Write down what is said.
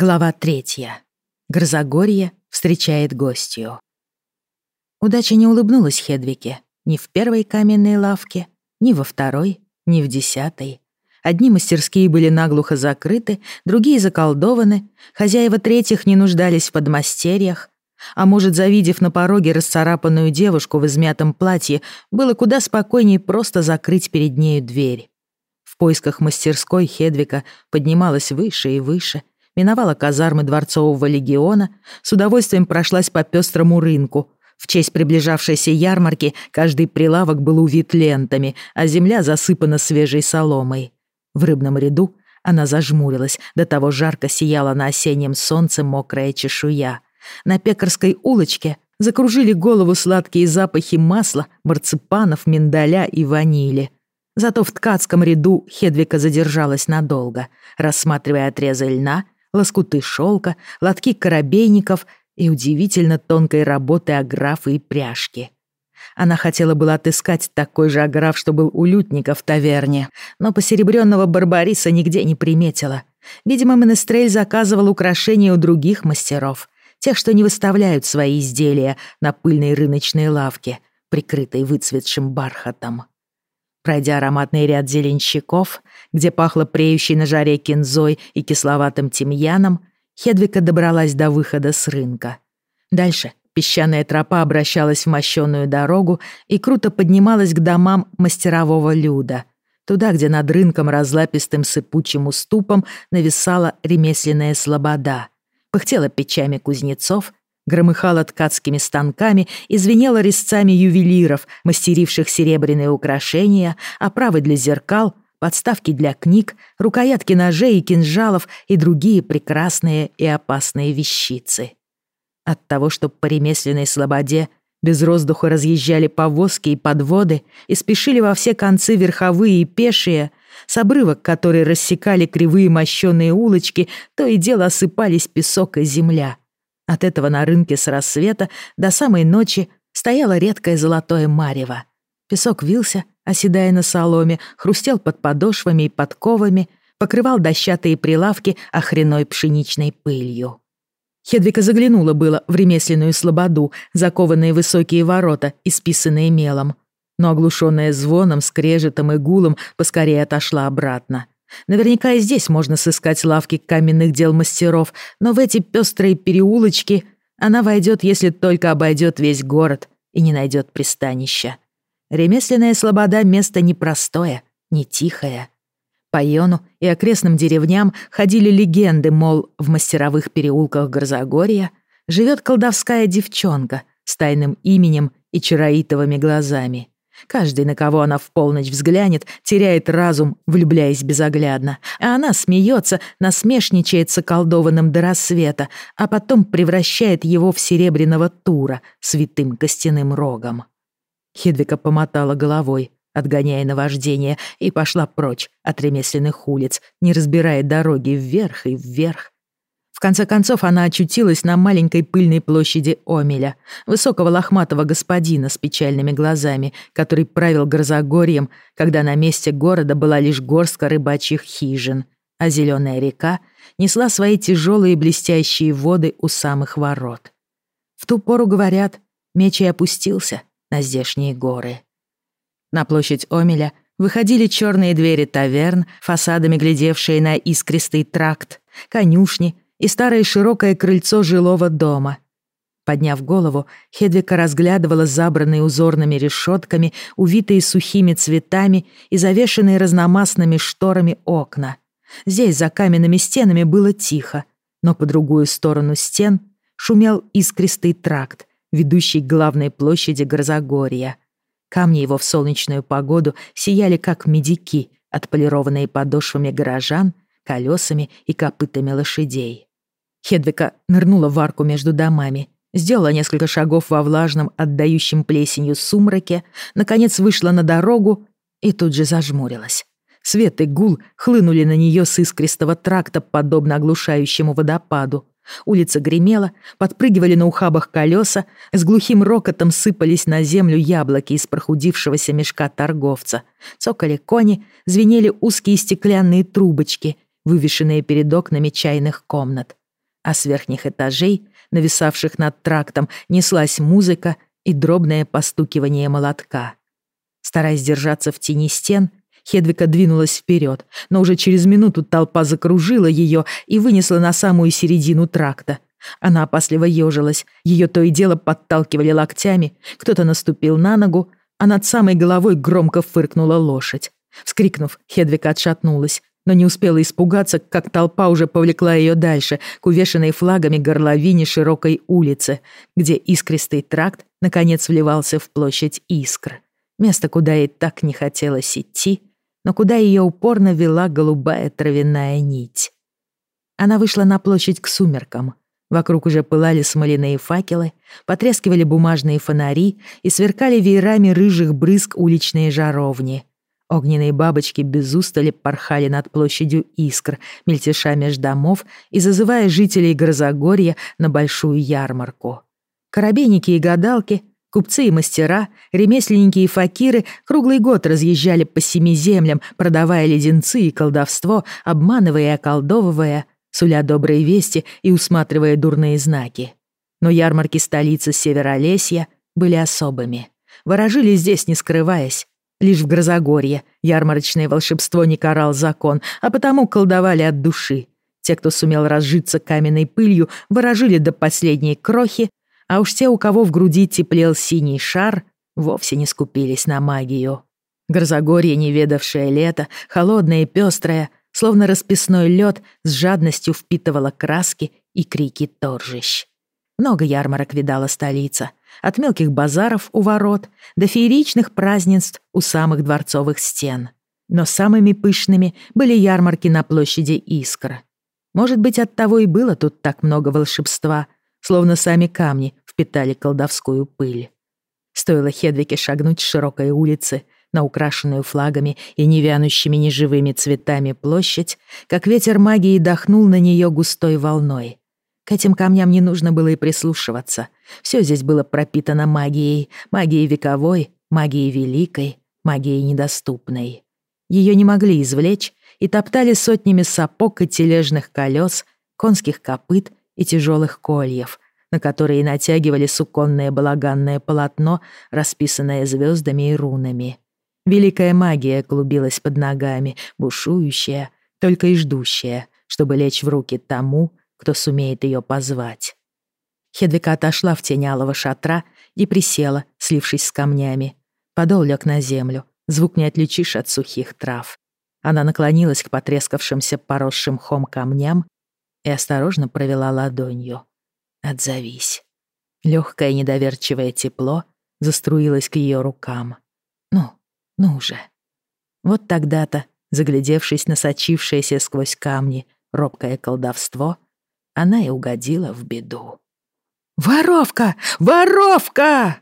Глава третья. Грозогорье встречает гостью. Удача не улыбнулась Хедвике ни в первой каменной лавке, ни во второй, ни в десятой. Одни мастерские были наглухо закрыты, другие заколдованы, хозяева третьих не нуждались в подмастерьях, а может, завидев на пороге расцарапанную девушку в измятом платье, было куда спокойнее просто закрыть перед нею дверь. В поисках мастерской Хедвика поднималась выше и выше, миновала казармы Дворцового легиона, с удовольствием прошлась по пестрому рынку. В честь приближавшейся ярмарки каждый прилавок был увит лентами, а земля засыпана свежей соломой. В рыбном ряду она зажмурилась, до того жарко сияла на осеннем солнце мокрая чешуя. На пекарской улочке закружили голову сладкие запахи масла, марципанов, миндаля и ванили. Зато в ткацком ряду Хедвика задержалась надолго, рассматривая отрезы льна — лоскуты шелка, лотки коробейников и удивительно тонкой работы аграфы и пряжки. Она хотела было отыскать такой же аграф, что был у лютника в таверне, но посеребренного барбариса нигде не приметила. Видимо, Менестрель заказывал украшения у других мастеров, тех, что не выставляют свои изделия на пыльной рыночной лавке, прикрытой выцветшим бархатом. Пройдя ароматный ряд зеленщиков, где пахло преющей на жаре кинзой и кисловатым тимьяном, Хедвика добралась до выхода с рынка. Дальше песчаная тропа обращалась в мощенную дорогу и круто поднималась к домам мастерового люда, туда, где над рынком разлапистым сыпучим уступом нависала ремесленная слобода. Пыхтела печами кузнецов, громыхала ткацкими станками и звенела резцами ювелиров, мастеривших серебряные украшения, оправы для зеркал, подставки для книг, рукоятки ножей и кинжалов и другие прекрасные и опасные вещицы. От того, что по ремесленной слободе без воздуха разъезжали повозки и подводы и спешили во все концы верховые и пешие, с обрывок, которые рассекали кривые мощеные улочки, то и дело осыпались песок и земля — от этого на рынке с рассвета до самой ночи стояло редкое золотое марево. Песок вился, оседая на соломе, хрустел под подошвами и подковами, покрывал дощатые прилавки охреной пшеничной пылью. Хедвика заглянула было в ремесленную слободу, закованные высокие ворота, исписанные мелом, но оглушенная звоном, скрежетом и гулом поскорее отошла обратно. Наверняка и здесь можно сыскать лавки каменных дел мастеров, но в эти пестрые переулочки она войдет, если только обойдет весь город и не найдет пристанища. Ремесленная слобода — место непростое, не тихое. По Йону и окрестным деревням ходили легенды, мол, в мастеровых переулках Грозогорья живет колдовская девчонка с тайным именем и чароитовыми глазами. Каждый, на кого она в полночь взглянет, теряет разум, влюбляясь безоглядно. А она смеется, насмешничает с околдованным до рассвета, а потом превращает его в серебряного тура с витым костяным рогом. Хедвика помотала головой, отгоняя наваждение, и пошла прочь от ремесленных улиц, не разбирая дороги вверх и вверх, в конце концов она очутилась на маленькой пыльной площади Омеля, высокого лохматого господина с печальными глазами, который правил Грозогорьем, когда на месте города была лишь горстка рыбачьих хижин, а зеленая река несла свои тяжелые блестящие воды у самых ворот. В ту пору, говорят, меч и опустился на здешние горы. На площадь Омеля выходили черные двери таверн, фасадами глядевшие на искристый тракт, конюшни — и старое широкое крыльцо жилого дома. Подняв голову, Хедвика разглядывала забранные узорными решетками, увитые сухими цветами и завешенные разномастными шторами окна. Здесь за каменными стенами было тихо, но по другую сторону стен шумел искристый тракт, ведущий к главной площади Грозогорья. Камни его в солнечную погоду сияли, как медики, отполированные подошвами горожан, колесами и копытами лошадей. Хедвика нырнула в арку между домами, сделала несколько шагов во влажном, отдающем плесенью сумраке, наконец вышла на дорогу и тут же зажмурилась. Свет и гул хлынули на нее с искристого тракта, подобно оглушающему водопаду. Улица гремела, подпрыгивали на ухабах колеса, с глухим рокотом сыпались на землю яблоки из прохудившегося мешка торговца. Цокали кони, звенели узкие стеклянные трубочки, вывешенные перед окнами чайных комнат. А с верхних этажей, нависавших над трактом, неслась музыка и дробное постукивание молотка. Стараясь держаться в тени стен, Хедвика двинулась вперед, но уже через минуту толпа закружила ее и вынесла на самую середину тракта. Она опасливо ежилась, ее то и дело подталкивали локтями, кто-то наступил на ногу, а над самой головой громко фыркнула лошадь. Вскрикнув, Хедвика отшатнулась, но не успела испугаться, как толпа уже повлекла ее дальше, к увешанной флагами горловине широкой улицы, где искристый тракт наконец вливался в площадь Искр. Место, куда ей так не хотелось идти, но куда ее упорно вела голубая травяная нить. Она вышла на площадь к сумеркам. Вокруг уже пылали смоляные факелы, потрескивали бумажные фонари и сверкали веерами рыжих брызг уличные жаровни. Огненные бабочки без устали порхали над площадью искр, мельтеша меж домов и зазывая жителей Грозогорья на большую ярмарку. Коробейники и гадалки Купцы и мастера, ремесленники и факиры круглый год разъезжали по семи землям, продавая леденцы и колдовство, обманывая и околдовывая, суля добрые вести и усматривая дурные знаки. Но ярмарки столицы Северолесья были особыми. Ворожили здесь, не скрываясь. Лишь в Грозогорье ярмарочное волшебство не карал закон, а потому колдовали от души. Те, кто сумел разжиться каменной пылью, ворожили до последней крохи, а уж те, у кого в груди теплел синий шар, вовсе не скупились на магию. Грозогорье, не ведавшее лето, холодное и пестрое, словно расписной лед, с жадностью впитывало краски и крики торжищ. Много ярмарок видала столица, от мелких базаров у ворот до фееричных празднеств у самых дворцовых стен. Но самыми пышными были ярмарки на площади Искра. Может быть, оттого и было тут так много волшебства — словно сами камни впитали колдовскую пыль. Стоило Хедвике шагнуть с широкой улицы на украшенную флагами и невянущими неживыми цветами площадь, как ветер магии дохнул на нее густой волной. К этим камням не нужно было и прислушиваться. Все здесь было пропитано магией, магией вековой, магией великой, магией недоступной. Ее не могли извлечь и топтали сотнями сапог и тележных колес, конских копыт и тяжелых кольев, на которые натягивали суконное балаганное полотно, расписанное звездами и рунами. Великая магия клубилась под ногами, бушующая, только и ждущая, чтобы лечь в руки тому, кто сумеет ее позвать. Хедвика отошла в тень алого шатра и присела, слившись с камнями. Подол лег на землю, звук не отличишь от сухих трав. Она наклонилась к потрескавшимся поросшим хом камням и осторожно провела ладонью. «Отзовись». Легкое недоверчивое тепло заструилось к ее рукам. «Ну, ну же». Вот тогда-то, заглядевшись на сочившееся сквозь камни робкое колдовство, она и угодила в беду. «Воровка! Воровка!»